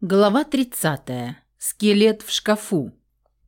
Глава 30. Скелет в шкафу.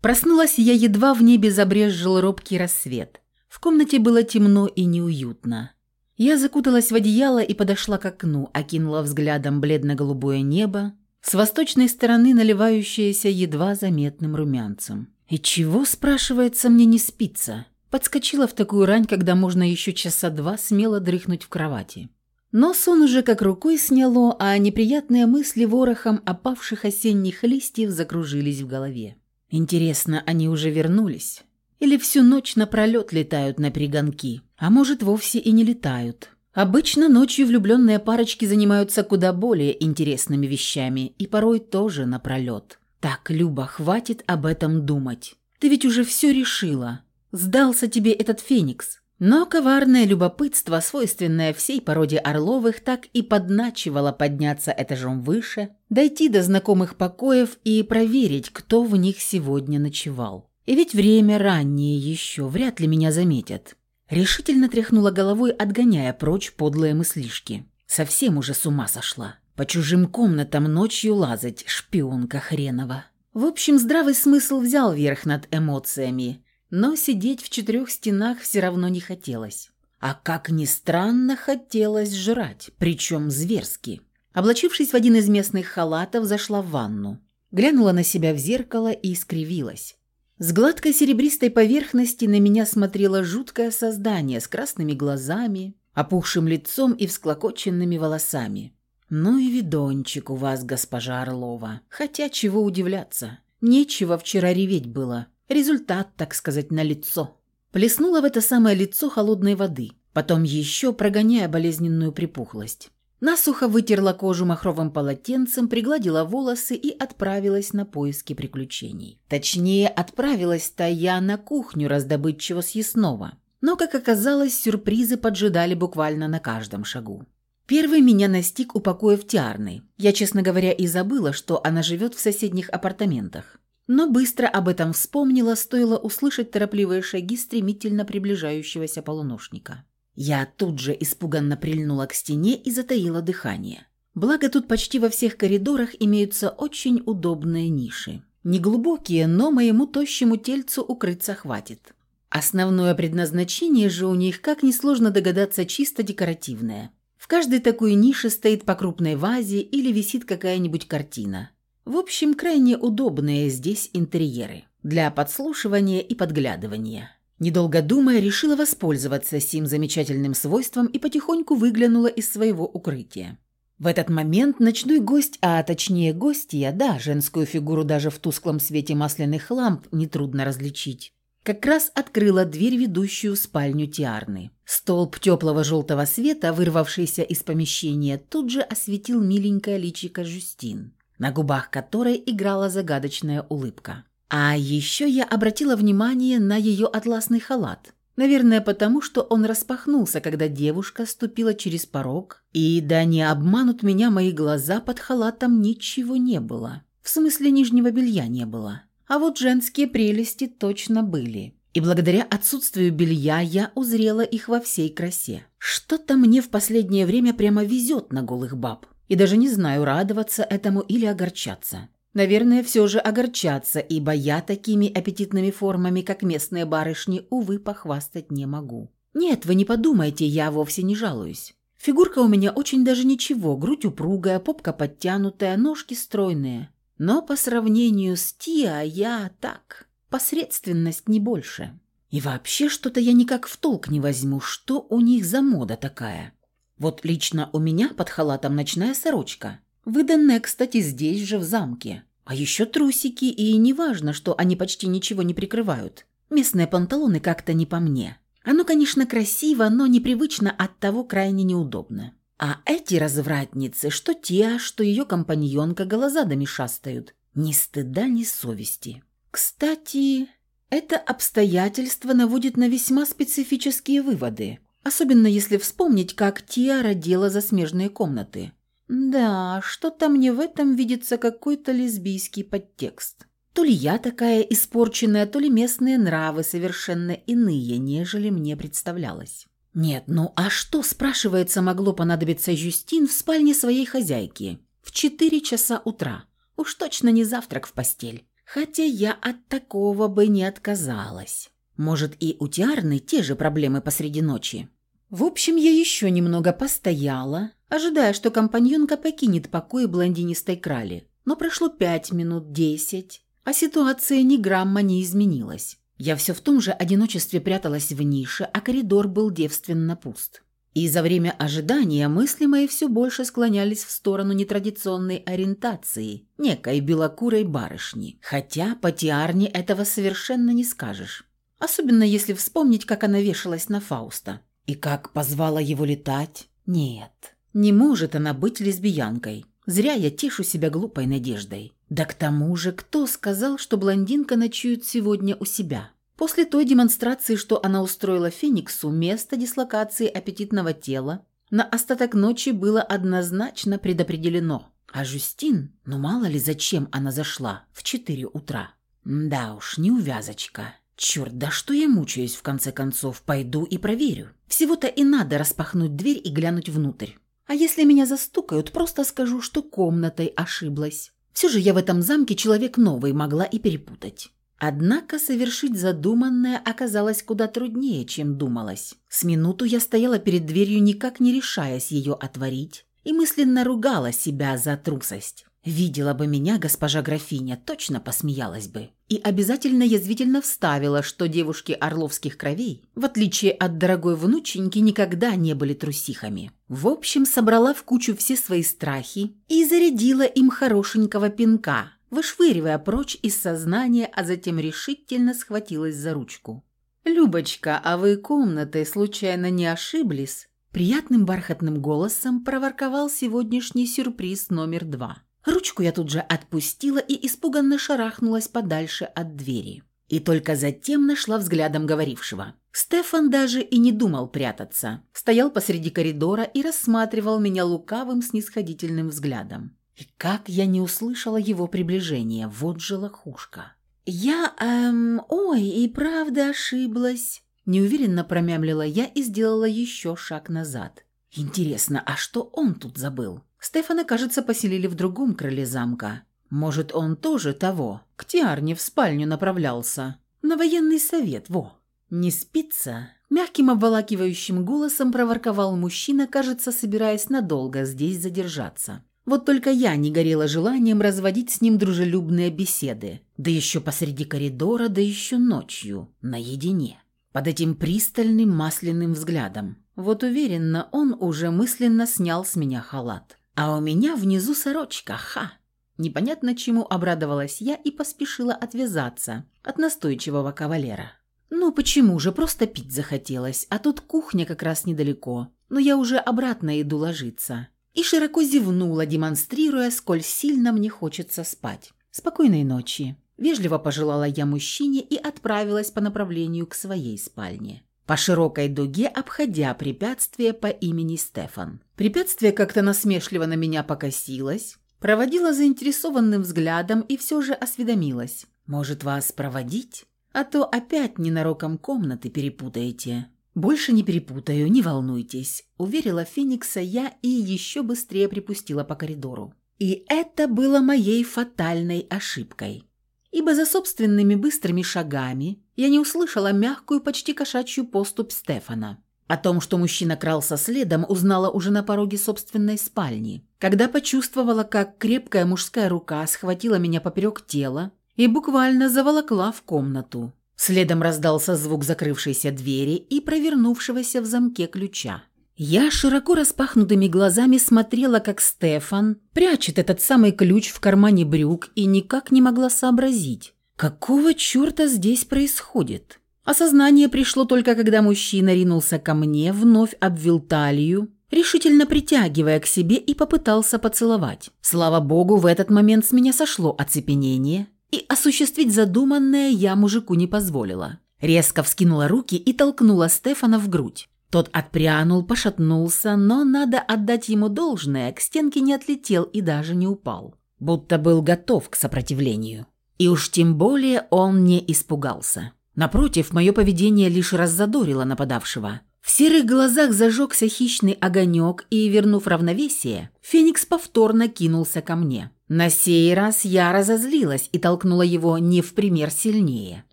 Проснулась я едва в небе забрезжил робкий рассвет. В комнате было темно и неуютно. Я закуталась в одеяло и подошла к окну, окинула взглядом бледно-голубое небо, с восточной стороны наливающееся едва заметным румянцем. И чего, спрашивается, мне не спится? Подскочила в такую рань, когда можно еще часа два смело дрыхнуть в кровати. Но сон уже как рукой сняло, а неприятные мысли ворохом опавших осенних листьев закружились в голове. Интересно, они уже вернулись? Или всю ночь напролет летают на перегонки? А может, вовсе и не летают? Обычно ночью влюбленные парочки занимаются куда более интересными вещами, и порой тоже напролет. Так, Люба, хватит об этом думать. Ты ведь уже все решила. Сдался тебе этот феникс. Но коварное любопытство, свойственное всей породе Орловых, так и подначивало подняться этажом выше, дойти до знакомых покоев и проверить, кто в них сегодня ночевал. И ведь время раннее еще, вряд ли меня заметят. Решительно тряхнула головой, отгоняя прочь подлые мыслишки. Совсем уже с ума сошла. По чужим комнатам ночью лазать, шпионка хренова. В общем, здравый смысл взял верх над эмоциями – но сидеть в четырех стенах все равно не хотелось. А как ни странно, хотелось жрать, причем зверски. Облачившись в один из местных халатов, зашла в ванну. Глянула на себя в зеркало и искривилась. С гладкой серебристой поверхности на меня смотрело жуткое создание с красными глазами, опухшим лицом и всклокоченными волосами. «Ну и видончик у вас, госпожа Орлова. Хотя чего удивляться. Нечего вчера реветь было. Результат, так сказать, на лицо. Плеснула в это самое лицо холодной воды, потом еще прогоняя болезненную припухлость. Насухо вытерла кожу махровым полотенцем, пригладила волосы и отправилась на поиски приключений. Точнее, отправилась-то я на кухню раздобыть чего съестного. Но, как оказалось, сюрпризы поджидали буквально на каждом шагу. Первый меня настиг у Тиарны. Я, честно говоря, и забыла, что она живет в соседних апартаментах но быстро об этом вспомнила, стоило услышать торопливые шаги стремительно приближающегося полуношника. Я тут же испуганно прильнула к стене и затаила дыхание. Благо тут почти во всех коридорах имеются очень удобные ниши. Неглубокие, но моему тощему тельцу укрыться хватит. Основное предназначение же у них, как несложно догадаться, чисто декоративное. В каждой такой нише стоит по крупной вазе или висит какая-нибудь картина. В общем, крайне удобные здесь интерьеры для подслушивания и подглядывания. Недолго думая, решила воспользоваться сим замечательным свойством и потихоньку выглянула из своего укрытия. В этот момент ночной гость, а точнее гостья, да, женскую фигуру даже в тусклом свете масляных ламп нетрудно различить, как раз открыла дверь, ведущую в спальню Тиарны. Столб теплого желтого света, вырвавшийся из помещения, тут же осветил миленькое личико Жюстин на губах которой играла загадочная улыбка. А еще я обратила внимание на ее атласный халат. Наверное, потому что он распахнулся, когда девушка ступила через порог, и да не обманут меня мои глаза, под халатом ничего не было. В смысле нижнего белья не было. А вот женские прелести точно были. И благодаря отсутствию белья я узрела их во всей красе. Что-то мне в последнее время прямо везет на голых баб. И даже не знаю, радоваться этому или огорчаться. Наверное, все же огорчаться, ибо я такими аппетитными формами, как местные барышни, увы, похвастать не могу. Нет, вы не подумайте, я вовсе не жалуюсь. Фигурка у меня очень даже ничего, грудь упругая, попка подтянутая, ножки стройные. Но по сравнению с Тиа я так, посредственность не больше. И вообще что-то я никак в толк не возьму, что у них за мода такая. Вот лично у меня под халатом ночная сорочка. Выданная, кстати, здесь же, в замке. А еще трусики, и неважно, что они почти ничего не прикрывают. Местные панталоны как-то не по мне. Оно, конечно, красиво, но непривычно, оттого крайне неудобно. А эти развратницы, что те, что ее компаньонка, голозадами шастают. Ни стыда, ни совести. Кстати, это обстоятельство наводит на весьма специфические выводы – Особенно если вспомнить, как Тиара дела за смежные комнаты. Да, что-то мне в этом видится какой-то лесбийский подтекст. То ли я такая испорченная, то ли местные нравы совершенно иные, нежели мне представлялось. Нет, ну а что, спрашивается, могло понадобиться Жюстин в спальне своей хозяйки в четыре часа утра? Уж точно не завтрак в постель. Хотя я от такого бы не отказалась. Может, и у Тиарны те же проблемы посреди ночи. В общем, я еще немного постояла, ожидая, что компаньонка покинет покой блондинистой крали. Но прошло пять минут, десять, а ситуация ни грамма не изменилась. Я все в том же одиночестве пряталась в нише, а коридор был девственно пуст. И за время ожидания мысли мои все больше склонялись в сторону нетрадиционной ориентации, некой белокурой барышни. Хотя по Тиарне этого совершенно не скажешь. Особенно если вспомнить, как она вешалась на Фауста. И как позвала его летать. Нет, не может она быть лесбиянкой. Зря я тешу себя глупой надеждой. Да к тому же, кто сказал, что блондинка ночует сегодня у себя? После той демонстрации, что она устроила Фениксу, место дислокации аппетитного тела на остаток ночи было однозначно предопределено. А Жюстин, ну мало ли зачем она зашла в четыре утра. Да уж, неувязочка. Черт, да что я мучаюсь в конце концов, пойду и проверю. Всего-то и надо распахнуть дверь и глянуть внутрь. А если меня застукают, просто скажу, что комнатой ошиблась. Все же я в этом замке человек новый могла и перепутать. Однако совершить задуманное оказалось куда труднее, чем думалось. С минуту я стояла перед дверью, никак не решаясь ее отворить, и мысленно ругала себя за трусость. Видела бы меня госпожа графиня, точно посмеялась бы. И обязательно язвительно вставила, что девушки орловских кровей, в отличие от дорогой внученьки, никогда не были трусихами. В общем, собрала в кучу все свои страхи и зарядила им хорошенького пинка, вышвыривая прочь из сознания, а затем решительно схватилась за ручку. «Любочка, а вы комнатой случайно не ошиблись?» Приятным бархатным голосом проворковал сегодняшний сюрприз номер два. Ручку я тут же отпустила и испуганно шарахнулась подальше от двери. И только затем нашла взглядом говорившего. Стефан даже и не думал прятаться. Стоял посреди коридора и рассматривал меня лукавым снисходительным взглядом. И как я не услышала его приближения, вот же лохушка. «Я, эм, ой, и правда ошиблась», – неуверенно промямлила я и сделала еще шаг назад. «Интересно, а что он тут забыл?» Стефана, кажется, поселили в другом крыле замка. Может, он тоже того, к Тиарне в спальню направлялся. На военный совет, во. «Не спится?» Мягким обволакивающим голосом проворковал мужчина, кажется, собираясь надолго здесь задержаться. Вот только я не горела желанием разводить с ним дружелюбные беседы. Да еще посреди коридора, да еще ночью, наедине. Под этим пристальным масляным взглядом. Вот уверенно, он уже мысленно снял с меня халат. А у меня внизу сорочка, ха! Непонятно чему обрадовалась я и поспешила отвязаться от настойчивого кавалера. Ну почему же, просто пить захотелось, а тут кухня как раз недалеко, но я уже обратно иду ложиться. И широко зевнула, демонстрируя, сколь сильно мне хочется спать. «Спокойной ночи», – вежливо пожелала я мужчине и отправилась по направлению к своей спальне по широкой дуге обходя препятствие по имени Стефан. Препятствие как-то насмешливо на меня покосилось, проводила заинтересованным взглядом и все же осведомилась. «Может, вас проводить? А то опять ненароком комнаты перепутаете». «Больше не перепутаю, не волнуйтесь», – уверила Феникса я и еще быстрее припустила по коридору. И это было моей фатальной ошибкой ибо за собственными быстрыми шагами я не услышала мягкую, почти кошачью поступь Стефана. О том, что мужчина крался следом, узнала уже на пороге собственной спальни, когда почувствовала, как крепкая мужская рука схватила меня поперек тела и буквально заволокла в комнату. Следом раздался звук закрывшейся двери и провернувшегося в замке ключа. Я широко распахнутыми глазами смотрела, как Стефан прячет этот самый ключ в кармане брюк и никак не могла сообразить, какого черта здесь происходит. Осознание пришло только когда мужчина ринулся ко мне, вновь обвил талию, решительно притягивая к себе и попытался поцеловать. Слава богу, в этот момент с меня сошло оцепенение, и осуществить задуманное я мужику не позволила. Резко вскинула руки и толкнула Стефана в грудь. Тот отпрянул, пошатнулся, но надо отдать ему должное, к стенке не отлетел и даже не упал. Будто был готов к сопротивлению. И уж тем более он не испугался. Напротив, мое поведение лишь раззадорило нападавшего. В серых глазах зажегся хищный огонек, и, вернув равновесие, Феникс повторно кинулся ко мне. На сей раз я разозлилась и толкнула его не в пример сильнее.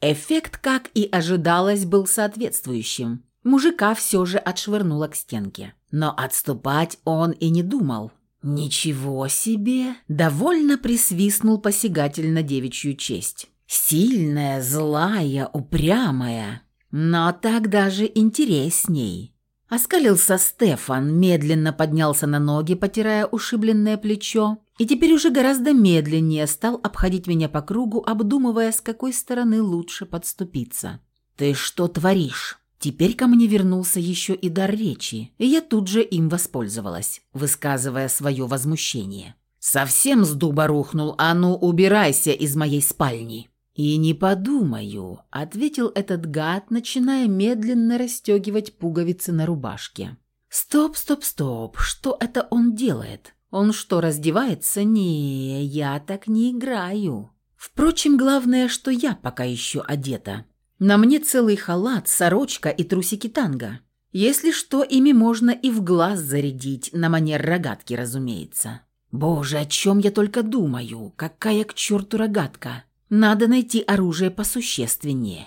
Эффект, как и ожидалось, был соответствующим. Мужика все же отшвырнуло к стенке. Но отступать он и не думал. «Ничего себе!» – довольно присвистнул посягатель на девичью честь. «Сильная, злая, упрямая, но так даже интересней». Оскалился Стефан, медленно поднялся на ноги, потирая ушибленное плечо, и теперь уже гораздо медленнее стал обходить меня по кругу, обдумывая, с какой стороны лучше подступиться. «Ты что творишь?» Теперь ко мне вернулся еще и дар речи, и я тут же им воспользовалась, высказывая свое возмущение. «Совсем с дуба рухнул, а ну убирайся из моей спальни!» «И не подумаю», — ответил этот гад, начиная медленно расстегивать пуговицы на рубашке. «Стоп, стоп, стоп, что это он делает? Он что, раздевается? Не, я так не играю. Впрочем, главное, что я пока еще одета. На мне целый халат, сорочка и трусики танго. Если что, ими можно и в глаз зарядить, на манер рогатки, разумеется. Боже, о чем я только думаю? Какая к черту рогатка? Надо найти оружие посущественнее.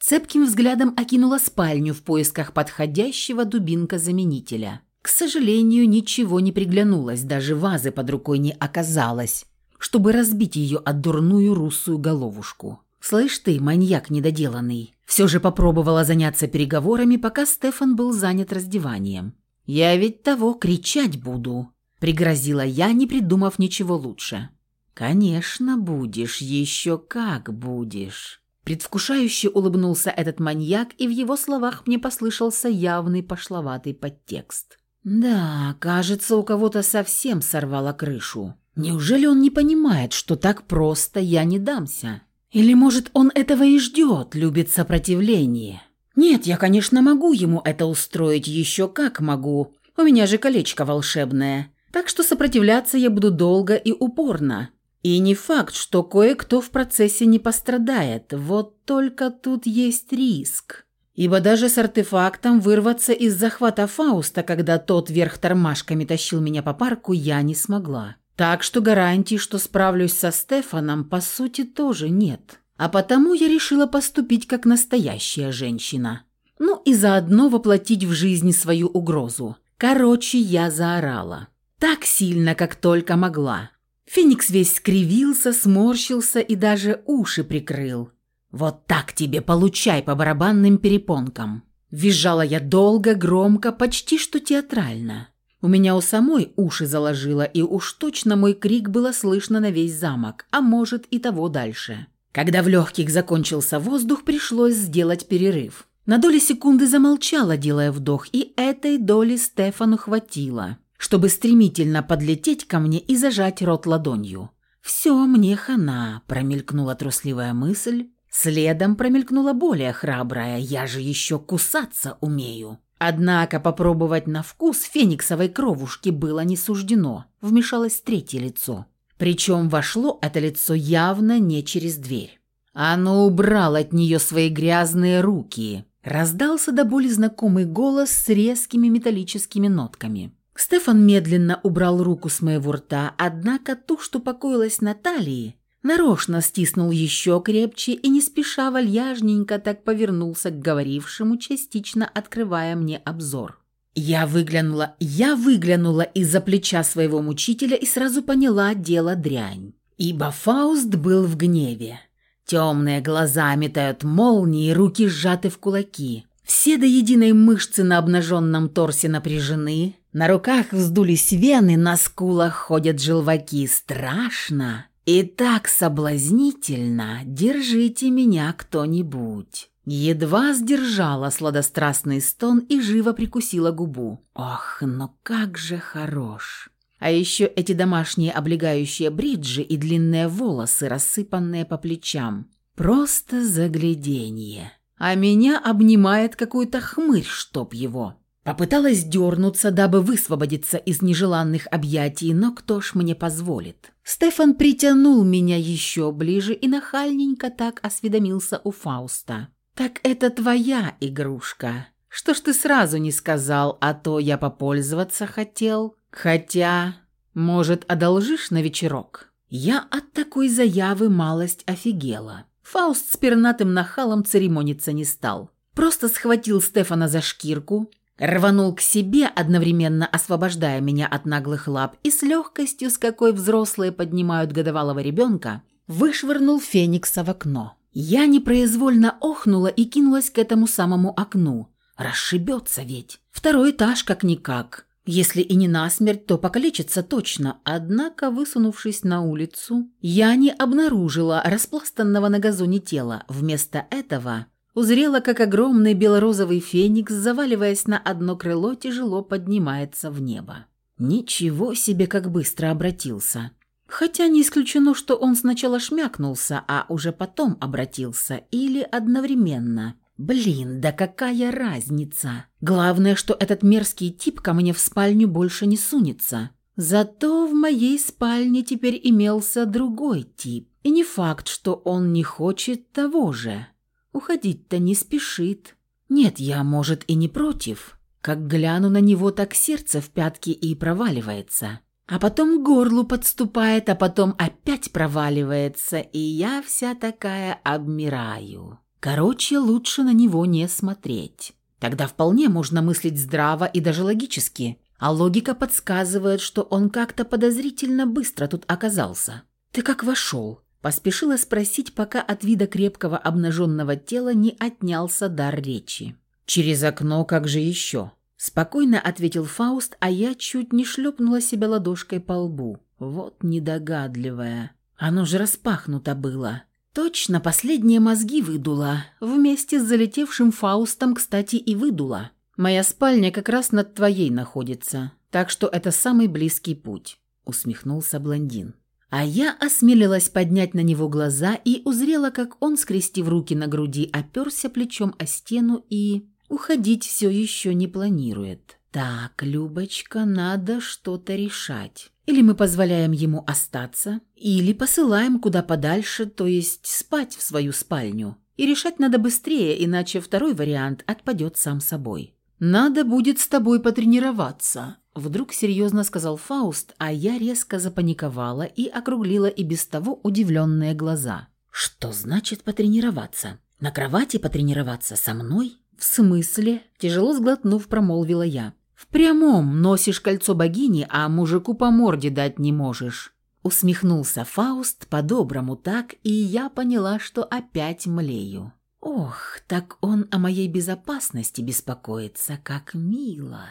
Цепким взглядом окинула спальню в поисках подходящего дубинка-заменителя. К сожалению, ничего не приглянулось, даже вазы под рукой не оказалось, чтобы разбить ее от дурную русую головушку. «Слышь ты, маньяк недоделанный!» Все же попробовала заняться переговорами, пока Стефан был занят раздеванием. «Я ведь того кричать буду!» Пригрозила я, не придумав ничего лучше. «Конечно будешь, еще как будешь!» Предвкушающе улыбнулся этот маньяк, и в его словах мне послышался явный пошловатый подтекст. «Да, кажется, у кого-то совсем сорвало крышу. Неужели он не понимает, что так просто я не дамся?» Или, может, он этого и ждет, любит сопротивление? Нет, я, конечно, могу ему это устроить, еще как могу. У меня же колечко волшебное. Так что сопротивляться я буду долго и упорно. И не факт, что кое-кто в процессе не пострадает. Вот только тут есть риск. Ибо даже с артефактом вырваться из захвата Фауста, когда тот вверх тормашками тащил меня по парку, я не смогла. Так что гарантий, что справлюсь со Стефаном, по сути, тоже нет. А потому я решила поступить как настоящая женщина. Ну и заодно воплотить в жизни свою угрозу. Короче, я заорала. Так сильно, как только могла. Феникс весь скривился, сморщился и даже уши прикрыл. «Вот так тебе получай по барабанным перепонкам!» Визжала я долго, громко, почти что театрально. У меня у самой уши заложило, и уж точно мой крик было слышно на весь замок, а может и того дальше. Когда в легких закончился воздух, пришлось сделать перерыв. На доли секунды замолчала, делая вдох, и этой доли Стефану хватило, чтобы стремительно подлететь ко мне и зажать рот ладонью. «Все, мне хана», – промелькнула трусливая мысль. Следом промелькнула более храбрая «я же еще кусаться умею». Однако попробовать на вкус фениксовой кровушки было не суждено, вмешалось третье лицо. Причем вошло это лицо явно не через дверь. Оно убрало от нее свои грязные руки. Раздался до боли знакомый голос с резкими металлическими нотками. Стефан медленно убрал руку с моего рта, однако ту, что покоилась на талии, Нарочно стиснул еще крепче и не спеша вальяжненько так повернулся к говорившему, частично открывая мне обзор. Я выглянула, я выглянула из-за плеча своего мучителя и сразу поняла дело дрянь. Ибо Фауст был в гневе. Темные глаза метают молнии, руки сжаты в кулаки. Все до единой мышцы на обнаженном торсе напряжены, на руках вздулись вены, на скулах ходят желваки. Страшно. «И так соблазнительно держите меня кто-нибудь». Едва сдержала сладострастный стон и живо прикусила губу. «Ох, но как же хорош!» А еще эти домашние облегающие бриджи и длинные волосы, рассыпанные по плечам. Просто загляденье. А меня обнимает какой-то хмырь, чтоб его. Попыталась дернуться, дабы высвободиться из нежеланных объятий, но кто ж мне позволит? Стефан притянул меня еще ближе и нахальненько так осведомился у Фауста. «Так это твоя игрушка. Что ж ты сразу не сказал, а то я попользоваться хотел? Хотя, может, одолжишь на вечерок?» Я от такой заявы малость офигела. Фауст с пернатым нахалом церемониться не стал. Просто схватил Стефана за шкирку, рванул к себе, одновременно освобождая меня от наглых лап, и с легкостью, с какой взрослые поднимают годовалого ребенка, вышвырнул Феникса в окно. Я непроизвольно охнула и кинулась к этому самому окну. Расшибется ведь. Второй этаж как-никак. Если и не насмерть, то покалечится точно. Однако, высунувшись на улицу, я не обнаружила распластанного на газоне тела. Вместо этого узрела, как огромный белорозовый феникс, заваливаясь на одно крыло, тяжело поднимается в небо. Ничего себе, как быстро обратился. Хотя не исключено, что он сначала шмякнулся, а уже потом обратился, или одновременно. Блин, да какая разница? Главное, что этот мерзкий тип ко мне в спальню больше не сунется. Зато в моей спальне теперь имелся другой тип. И не факт, что он не хочет того же. Уходить-то не спешит. Нет, я, может, и не против. Как гляну на него, так сердце в пятки и проваливается. А потом к горлу подступает, а потом опять проваливается, и я вся такая обмираю. Короче, лучше на него не смотреть. Тогда вполне можно мыслить здраво и даже логически. А логика подсказывает, что он как-то подозрительно быстро тут оказался. «Ты как вошел?» Поспешила спросить, пока от вида крепкого обнаженного тела не отнялся дар речи. «Через окно как же еще?» Спокойно ответил Фауст, а я чуть не шлепнула себя ладошкой по лбу. Вот недогадливая. Оно же распахнуто было. Точно, последние мозги выдула. Вместе с залетевшим Фаустом, кстати, и выдула. Моя спальня как раз над твоей находится, так что это самый близкий путь», — усмехнулся блондин. А я осмелилась поднять на него глаза и узрела, как он, скрестив руки на груди, оперся плечом о стену и уходить все еще не планирует. «Так, Любочка, надо что-то решать. Или мы позволяем ему остаться, или посылаем куда подальше, то есть спать в свою спальню. И решать надо быстрее, иначе второй вариант отпадет сам собой». «Надо будет с тобой потренироваться», Вдруг серьезно сказал Фауст, а я резко запаниковала и округлила и без того удивленные глаза. «Что значит потренироваться? На кровати потренироваться со мной?» «В смысле?» – тяжело сглотнув, промолвила я. «В прямом носишь кольцо богини, а мужику по морде дать не можешь». Усмехнулся Фауст по-доброму так, и я поняла, что опять млею. «Ох, так он о моей безопасности беспокоится, как мило!»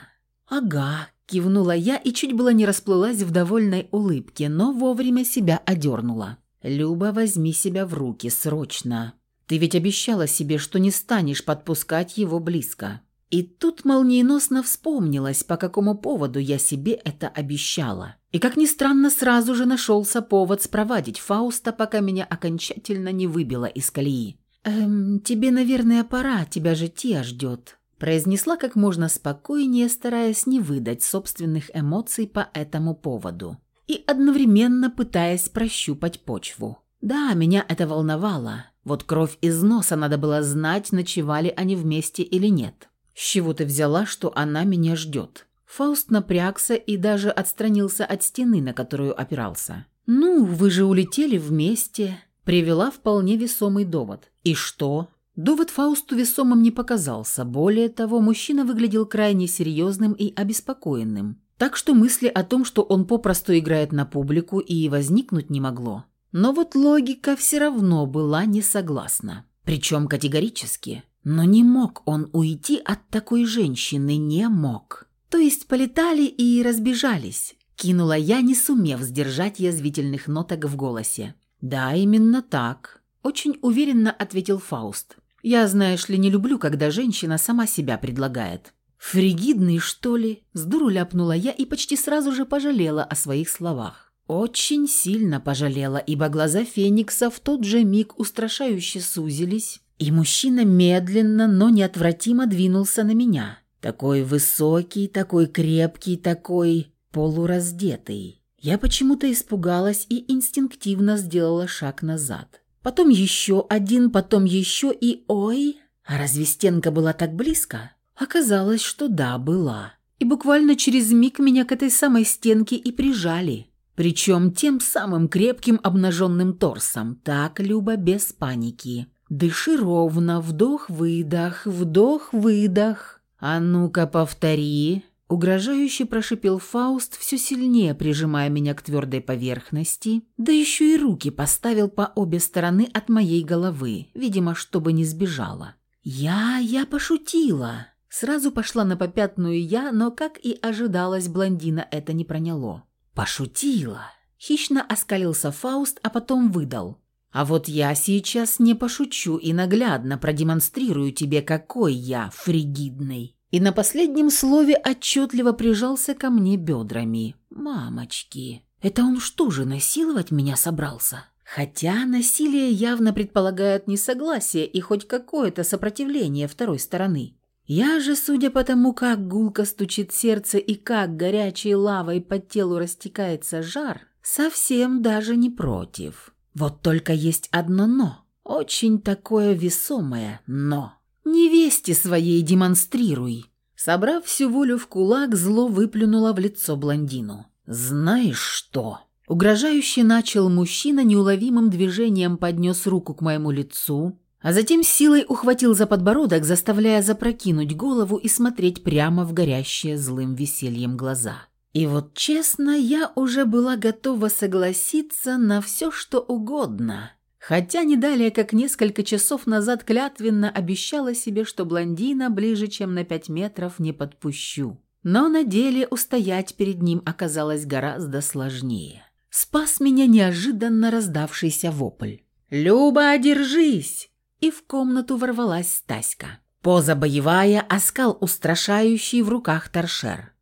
«Ага», – кивнула я и чуть было не расплылась в довольной улыбке, но вовремя себя одернула. «Люба, возьми себя в руки, срочно. Ты ведь обещала себе, что не станешь подпускать его близко». И тут молниеносно вспомнилось, по какому поводу я себе это обещала. И, как ни странно, сразу же нашелся повод спровадить Фауста, пока меня окончательно не выбило из колеи. «Эм, тебе, наверное, пора, тебя же Тия ждет», произнесла как можно спокойнее, стараясь не выдать собственных эмоций по этому поводу и одновременно пытаясь прощупать почву. Да, меня это волновало. Вот кровь из носа надо было знать, ночевали они вместе или нет. С чего ты взяла, что она меня ждет? Фауст напрягся и даже отстранился от стены, на которую опирался. «Ну, вы же улетели вместе», – привела вполне весомый довод. «И что? Довод Фаусту весомым не показался. Более того, мужчина выглядел крайне серьезным и обеспокоенным. Так что мысли о том, что он попросту играет на публику, и возникнуть не могло. Но вот логика все равно была не согласна. Причем категорически. Но не мог он уйти от такой женщины, не мог. То есть полетали и разбежались. Кинула я, не сумев сдержать язвительных ноток в голосе. «Да, именно так», – очень уверенно ответил Фауст. Я, знаешь ли, не люблю, когда женщина сама себя предлагает. Фригидный, что ли? С дуру ляпнула я и почти сразу же пожалела о своих словах. Очень сильно пожалела, ибо глаза Феникса в тот же миг устрашающе сузились, и мужчина медленно, но неотвратимо двинулся на меня. Такой высокий, такой крепкий, такой полураздетый. Я почему-то испугалась и инстинктивно сделала шаг назад. Потом еще один, потом еще и ой, а разве стенка была так близко? Оказалось, что да, была. И буквально через миг меня к этой самой стенке и прижали. Причем тем самым крепким обнаженным торсом. Так, Люба, без паники. Дыши ровно, вдох-выдох, вдох-выдох. А ну-ка повтори. Угрожающе прошипел Фауст, все сильнее прижимая меня к твердой поверхности, да еще и руки поставил по обе стороны от моей головы, видимо, чтобы не сбежала. «Я... я пошутила!» Сразу пошла на попятную я, но, как и ожидалось, блондина это не проняло. «Пошутила!» Хищно оскалился Фауст, а потом выдал. «А вот я сейчас не пошучу и наглядно продемонстрирую тебе, какой я фригидный!» И на последнем слове отчетливо прижался ко мне бедрами. «Мамочки, это он что же, насиловать меня собрался?» Хотя насилие явно предполагает несогласие и хоть какое-то сопротивление второй стороны. Я же, судя по тому, как гулко стучит сердце и как горячей лавой по телу растекается жар, совсем даже не против. Вот только есть одно «но». Очень такое весомое «но». «Невесте своей демонстрируй!» Собрав всю волю в кулак, зло выплюнуло в лицо блондину. «Знаешь что?» Угрожающе начал мужчина, неуловимым движением поднес руку к моему лицу, а затем силой ухватил за подбородок, заставляя запрокинуть голову и смотреть прямо в горящие злым весельем глаза. И вот честно, я уже была готова согласиться на все, что угодно, Хотя не далее, как несколько часов назад клятвенно обещала себе, что блондина ближе, чем на пять метров, не подпущу. Но на деле устоять перед ним оказалось гораздо сложнее. Спас меня неожиданно раздавшийся вопль. «Люба, держись!» И в комнату ворвалась Стаська. Поза боевая, оскал устрашающий в руках торшер.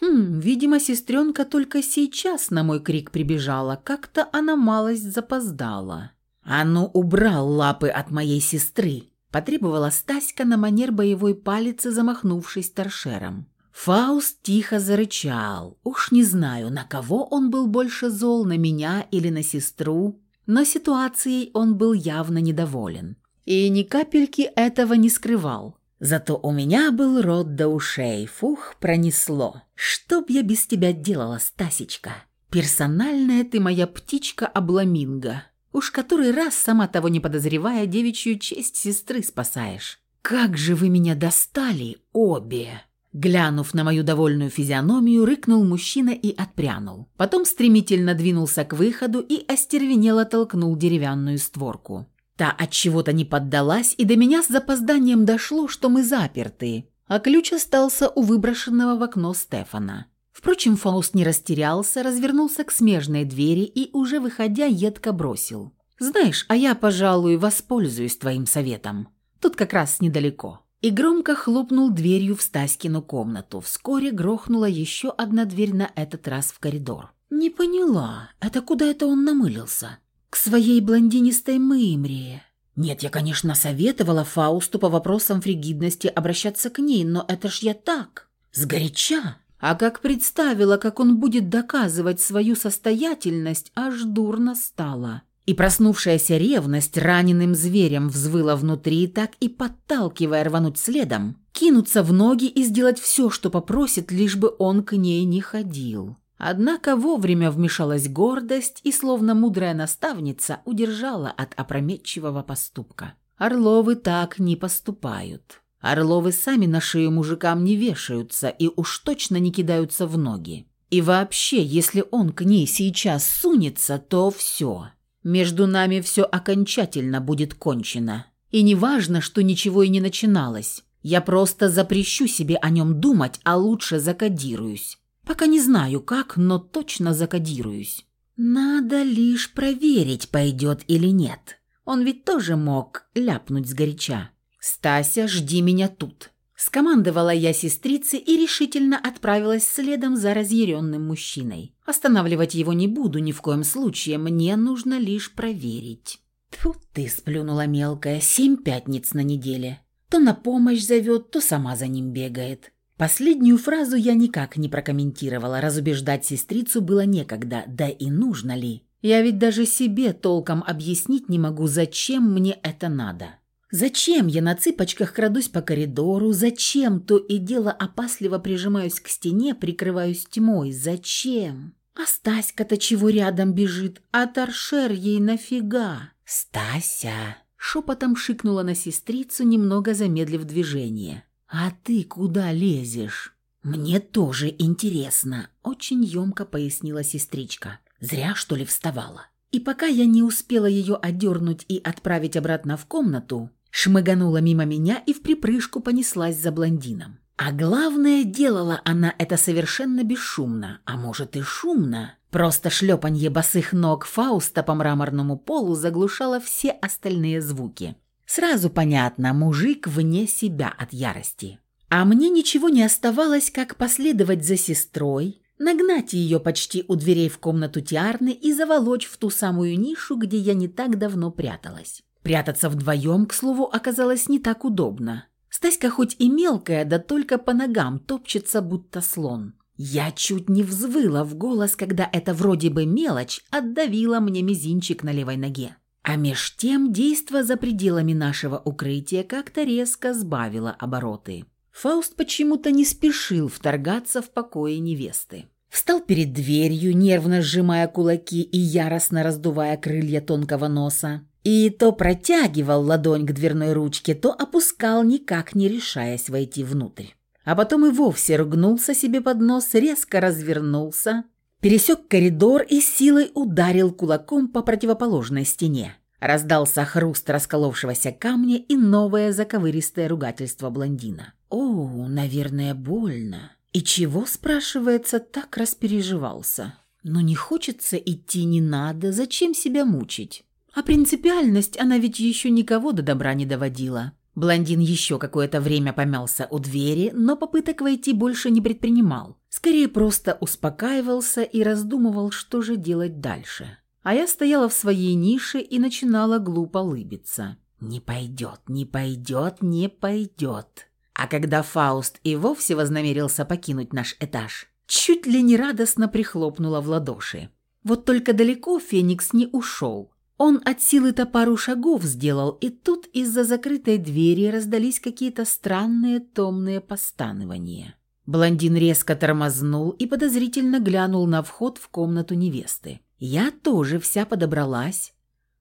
Хм, видимо, сестренка только сейчас на мой крик прибежала, как-то она малость запоздала. «А ну, убрал лапы от моей сестры!» – потребовала Стаська на манер боевой палицы, замахнувшись торшером. Фауст тихо зарычал. Уж не знаю, на кого он был больше зол, на меня или на сестру, но ситуацией он был явно недоволен. И ни капельки этого не скрывал. Зато у меня был рот до ушей, фух, пронесло. Что б я без тебя делала, Стасечка? Персональная ты моя птичка-обламинго. Уж который раз, сама того не подозревая, девичью честь сестры спасаешь. Как же вы меня достали, обе!» Глянув на мою довольную физиономию, рыкнул мужчина и отпрянул. Потом стремительно двинулся к выходу и остервенело толкнул деревянную створку. Та от чего-то не поддалась, и до меня с запозданием дошло, что мы заперты, а ключ остался у выброшенного в окно Стефана. Впрочем, Фауст не растерялся, развернулся к смежной двери и, уже выходя, едко бросил. «Знаешь, а я, пожалуй, воспользуюсь твоим советом. Тут как раз недалеко». И громко хлопнул дверью в Стаськину комнату. Вскоре грохнула еще одна дверь на этот раз в коридор. «Не поняла, это куда это он намылился?» «К своей блондинистой мымре». Нет, я, конечно, советовала Фаусту по вопросам фригидности обращаться к ней, но это ж я так, сгоряча. А как представила, как он будет доказывать свою состоятельность, аж дурно стало. И проснувшаяся ревность раненым зверем взвыла внутри, так и подталкивая рвануть следом, кинуться в ноги и сделать все, что попросит, лишь бы он к ней не ходил. Однако вовремя вмешалась гордость и, словно мудрая наставница, удержала от опрометчивого поступка. Орловы так не поступают. Орловы сами на шею мужикам не вешаются и уж точно не кидаются в ноги. И вообще, если он к ней сейчас сунется, то все. Между нами все окончательно будет кончено. И не важно, что ничего и не начиналось. Я просто запрещу себе о нем думать, а лучше закодируюсь. Пока не знаю как, но точно закодируюсь. Надо лишь проверить, пойдет или нет. Он ведь тоже мог ляпнуть сгоряча. «Стася, жди меня тут!» Скомандовала я сестрице и решительно отправилась следом за разъяренным мужчиной. Останавливать его не буду ни в коем случае, мне нужно лишь проверить. Тьфу ты, сплюнула мелкая, семь пятниц на неделе. То на помощь зовет, то сама за ним бегает. Последнюю фразу я никак не прокомментировала, разубеждать сестрицу было некогда, да и нужно ли. Я ведь даже себе толком объяснить не могу, зачем мне это надо. Зачем я на цыпочках крадусь по коридору? Зачем то и дело опасливо прижимаюсь к стене, прикрываюсь тьмой? Зачем? А Стаська-то чего рядом бежит? А торшер ей нафига? «Стася!» – шепотом шикнула на сестрицу, немного замедлив движение. «А ты куда лезешь?» «Мне тоже интересно», – очень емко пояснила сестричка. «Зря, что ли, вставала?» И пока я не успела ее одернуть и отправить обратно в комнату, шмыганула мимо меня и в припрыжку понеслась за блондином. А главное, делала она это совершенно бесшумно, а может и шумно. Просто шлепанье босых ног Фауста по мраморному полу заглушало все остальные звуки. Сразу понятно, мужик вне себя от ярости. А мне ничего не оставалось, как последовать за сестрой, нагнать ее почти у дверей в комнату Тиарны и заволочь в ту самую нишу, где я не так давно пряталась. Прятаться вдвоем, к слову, оказалось не так удобно. Стаська хоть и мелкая, да только по ногам топчется, будто слон. Я чуть не взвыла в голос, когда эта вроде бы мелочь отдавила мне мизинчик на левой ноге. А меж тем действо за пределами нашего укрытия как-то резко сбавило обороты. Фауст почему-то не спешил вторгаться в покои невесты. Встал перед дверью, нервно сжимая кулаки и яростно раздувая крылья тонкого носа. И то протягивал ладонь к дверной ручке, то опускал, никак не решаясь войти внутрь. А потом и вовсе ругнулся себе под нос, резко развернулся, пересек коридор и силой ударил кулаком по противоположной стене. Раздался хруст расколовшегося камня и новое заковыристое ругательство блондина. «О, наверное, больно. И чего, спрашивается, так распереживался? Но не хочется идти, не надо, зачем себя мучить? А принципиальность, она ведь еще никого до добра не доводила». Блондин еще какое-то время помялся у двери, но попыток войти больше не предпринимал. Скорее просто успокаивался и раздумывал, что же делать дальше. А я стояла в своей нише и начинала глупо улыбиться. «Не пойдет, не пойдет, не пойдет». А когда Фауст и вовсе вознамерился покинуть наш этаж, чуть ли не радостно прихлопнула в ладоши. Вот только далеко Феникс не ушел. Он от силы-то пару шагов сделал, и тут из-за закрытой двери раздались какие-то странные томные постанывания. Блондин резко тормознул и подозрительно глянул на вход в комнату невесты. Я тоже вся подобралась.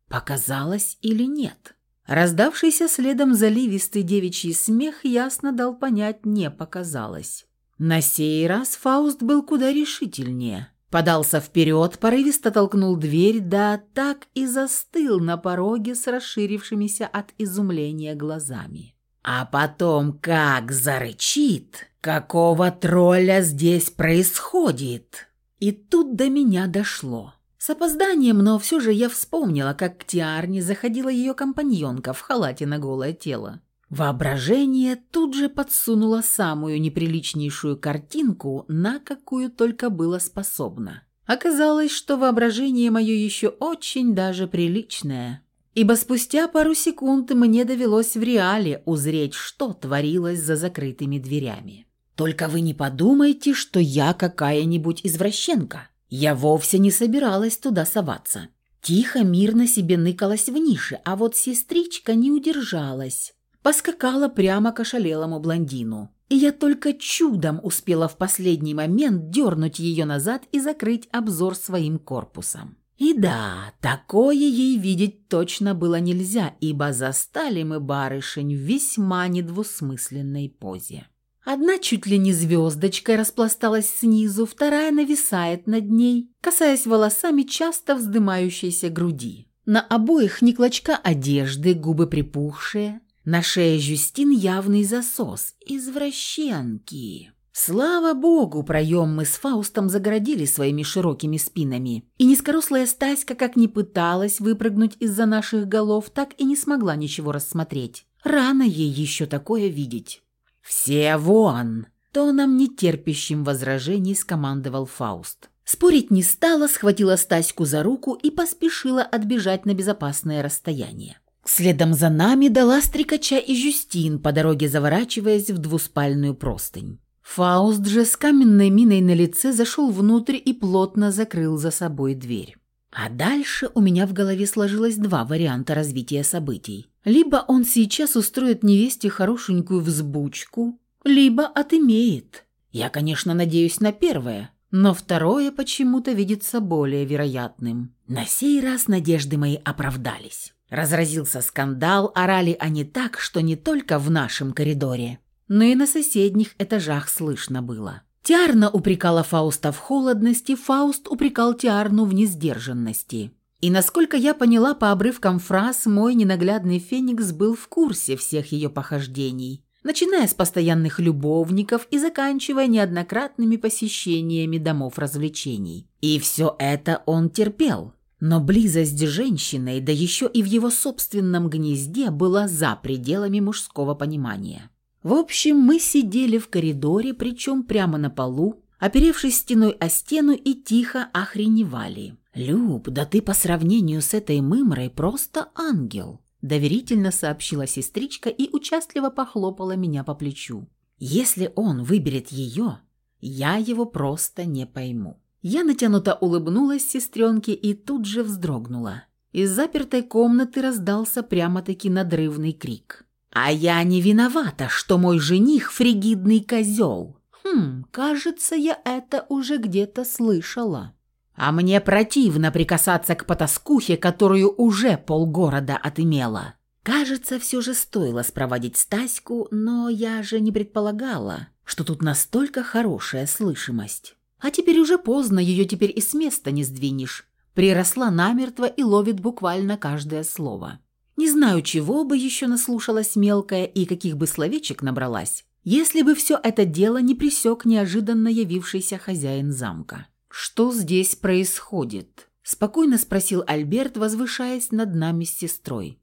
Показалось или нет? Раздавшийся следом заливистый девичий смех ясно дал понять, не показалось. На сей раз Фауст был куда решительнее. Подался вперед, порывисто толкнул дверь, да так и застыл на пороге с расширившимися от изумления глазами. А потом как зарычит, какого тролля здесь происходит. И тут до меня дошло. С опозданием, но все же я вспомнила, как к Тиарне заходила ее компаньонка в халате на голое тело. Воображение тут же подсунуло самую неприличнейшую картинку, на какую только было способно. Оказалось, что воображение мое еще очень даже приличное, ибо спустя пару секунд мне довелось в реале узреть, что творилось за закрытыми дверями. Только вы не подумайте, что я какая-нибудь извращенка. Я вовсе не собиралась туда соваться. Тихо, мирно себе ныкалась в нише, а вот сестричка не удержалась. Поскакала прямо к ошалелому блондину. И я только чудом успела в последний момент дернуть ее назад и закрыть обзор своим корпусом. И да, такое ей видеть точно было нельзя, ибо застали мы барышень в весьма недвусмысленной позе. Одна чуть ли не звездочкой распласталась снизу, вторая нависает над ней, касаясь волосами часто вздымающейся груди. На обоих ни клочка одежды, губы припухшие, на шее Жюстин явный засос. Извращенки. Слава богу, проем мы с Фаустом загородили своими широкими спинами, и низкорослая Стаська, как ни пыталась выпрыгнуть из-за наших голов, так и не смогла ничего рассмотреть. Рано ей еще такое видеть. «Все вон!» Тоном нетерпящим возражений скомандовал Фауст. Спорить не стала, схватила Стаську за руку и поспешила отбежать на безопасное расстояние. Следом за нами дала стрекача и Жюстин, по дороге заворачиваясь в двуспальную простынь. Фауст же с каменной миной на лице зашел внутрь и плотно закрыл за собой дверь. А дальше у меня в голове сложилось два варианта развития событий. Либо он сейчас устроит невесте хорошенькую взбучку, либо отымеет. Я, конечно, надеюсь на первое. но второе почему-то видится более вероятным. На сей раз надежды мои оправдались. Разразился скандал, орали они так, что не только в нашем коридоре, но и на соседних этажах слышно было. Тиарна упрекала Фауста в холодности, Фауст упрекал Тиарну в несдержанности. И насколько я поняла по обрывкам фраз, мой ненаглядный Феникс был в курсе всех ее похождений, начиная с постоянных любовников и заканчивая неоднократными посещениями домов развлечений. И все это он терпел. Но близость с женщиной, да еще и в его собственном гнезде, была за пределами мужского понимания. В общем, мы сидели в коридоре, причем прямо на полу, оперевшись стеной о стену и тихо охреневали. «Люб, да ты по сравнению с этой мымрой просто ангел», доверительно сообщила сестричка и участливо похлопала меня по плечу. «Если он выберет ее, я его просто не пойму». Я натянуто улыбнулась сестренке и тут же вздрогнула. Из запертой комнаты раздался прямо-таки надрывный крик. «А я не виновата, что мой жених фригидный козел!» «Хм, кажется, я это уже где-то слышала». «А мне противно прикасаться к потаскухе, которую уже полгорода отымела». Кажется, все же стоило спроводить Стаську, но я же не предполагала, что тут настолько хорошая слышимость. А теперь уже поздно, ее теперь и с места не сдвинешь. Приросла намертво и ловит буквально каждое слово. Не знаю, чего бы еще наслушалась мелкая и каких бы словечек набралась, если бы все это дело не присек неожиданно явившийся хозяин замка. «Что здесь происходит?» – спокойно спросил Альберт, возвышаясь над нами с сестрой.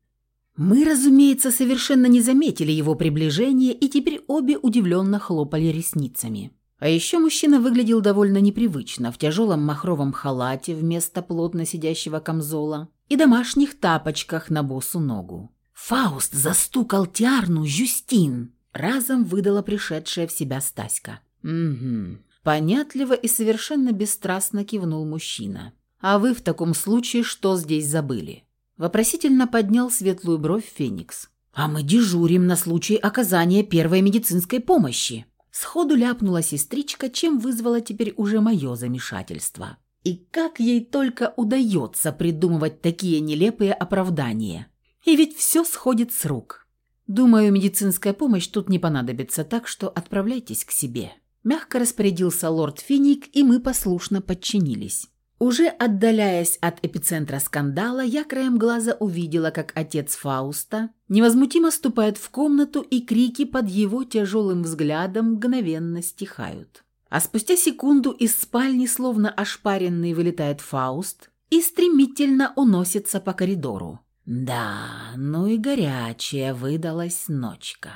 Мы, разумеется, совершенно не заметили его приближения и теперь обе удивленно хлопали ресницами. А еще мужчина выглядел довольно непривычно, в тяжелом махровом халате вместо плотно сидящего камзола и домашних тапочках на босу ногу. «Фауст застукал Тиарну Жюстин!» Разом выдала пришедшая в себя Стаська. «Угу». Понятливо и совершенно бесстрастно кивнул мужчина. «А вы в таком случае что здесь забыли?» Вопросительно поднял светлую бровь Феникс. «А мы дежурим на случай оказания первой медицинской помощи», Сходу ляпнула сестричка, чем вызвала теперь уже мое замешательство. И как ей только удается придумывать такие нелепые оправдания. И ведь все сходит с рук. Думаю, медицинская помощь тут не понадобится, так что отправляйтесь к себе. Мягко распорядился лорд Финик, и мы послушно подчинились. Уже отдаляясь от эпицентра скандала, я краем глаза увидела, как отец Фауста невозмутимо ступает в комнату, и крики под его тяжелым взглядом мгновенно стихают. А спустя секунду из спальни, словно ошпаренный, вылетает Фауст и стремительно уносится по коридору. Да, ну и горячая выдалась ночка.